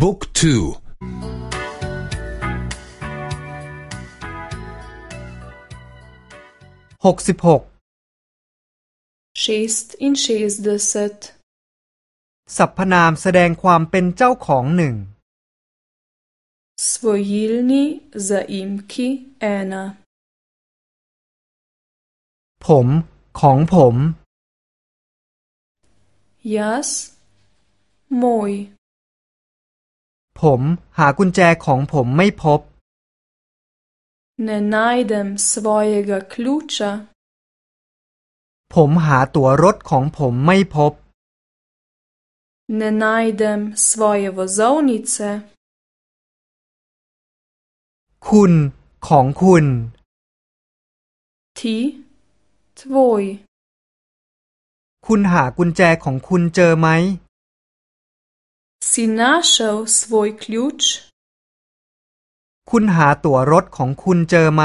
บุ๊กทูหกสิบหก šest in šestdeset สรรพนามแสดงความเป็นเจ้าของหนึ่ง svojilni zaimki ena ผมของผม jaz moj ผมหากุญแจของผมไม่พบ ne najdem svojega ključa ผมหาตั๋วรถของผมไม่พบ ne najdem svoje vozovnice คุณของคุณ ti tvoj คุณหากุญแจของคุณเจอไหม si našel svoj ključ คุณหาตั๋วรถของคุณเจอไหม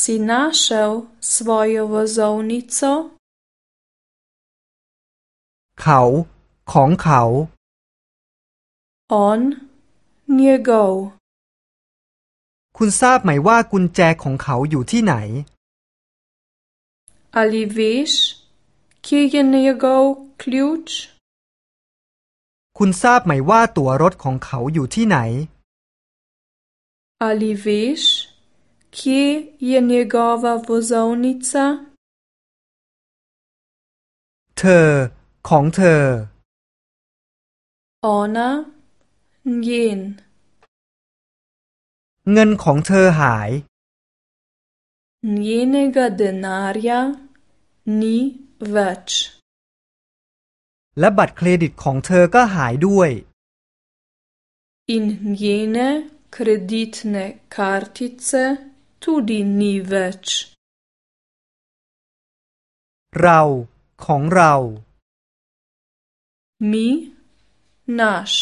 si našel svojo vozovnico เขาของเขา on njegov คุณทราบไหมว่ากุญแจของเขาอยู่ที่ไหน ali veš kje je njegov ključ คุณทราบไหมว่าตั๋วรถของเขาอยู่ที่ไหน ali veš kje je njegova vozovnica เธอ ของเธอ ona njen เงินของเธอหาย njenega denarja ni več และบัตรเครดิตของเธอก็หายด้วย in njene kreditne kartice tudi ni več เราของเรา mi naš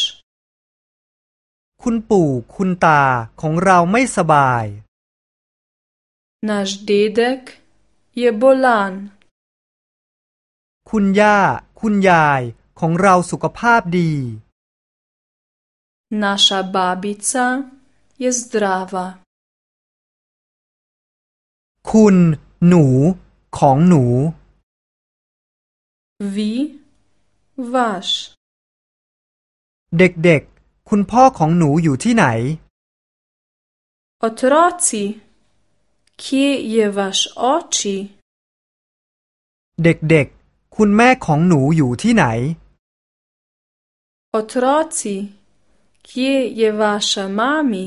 คุณปู่คุณตาของเราไม่สบาย naš dedek je bolan คุณย่า คุณยายของเราสุขภาพดี naša babica je zdrava คุณหนูของหนู vi vaš เด็กๆ คุณพ่อของหนูอยู่ที่ไหน otroci kje je vaš oči เด็กๆ คุณแม่ของหนูอยู่ที่ไหน otroci kje je vaša mami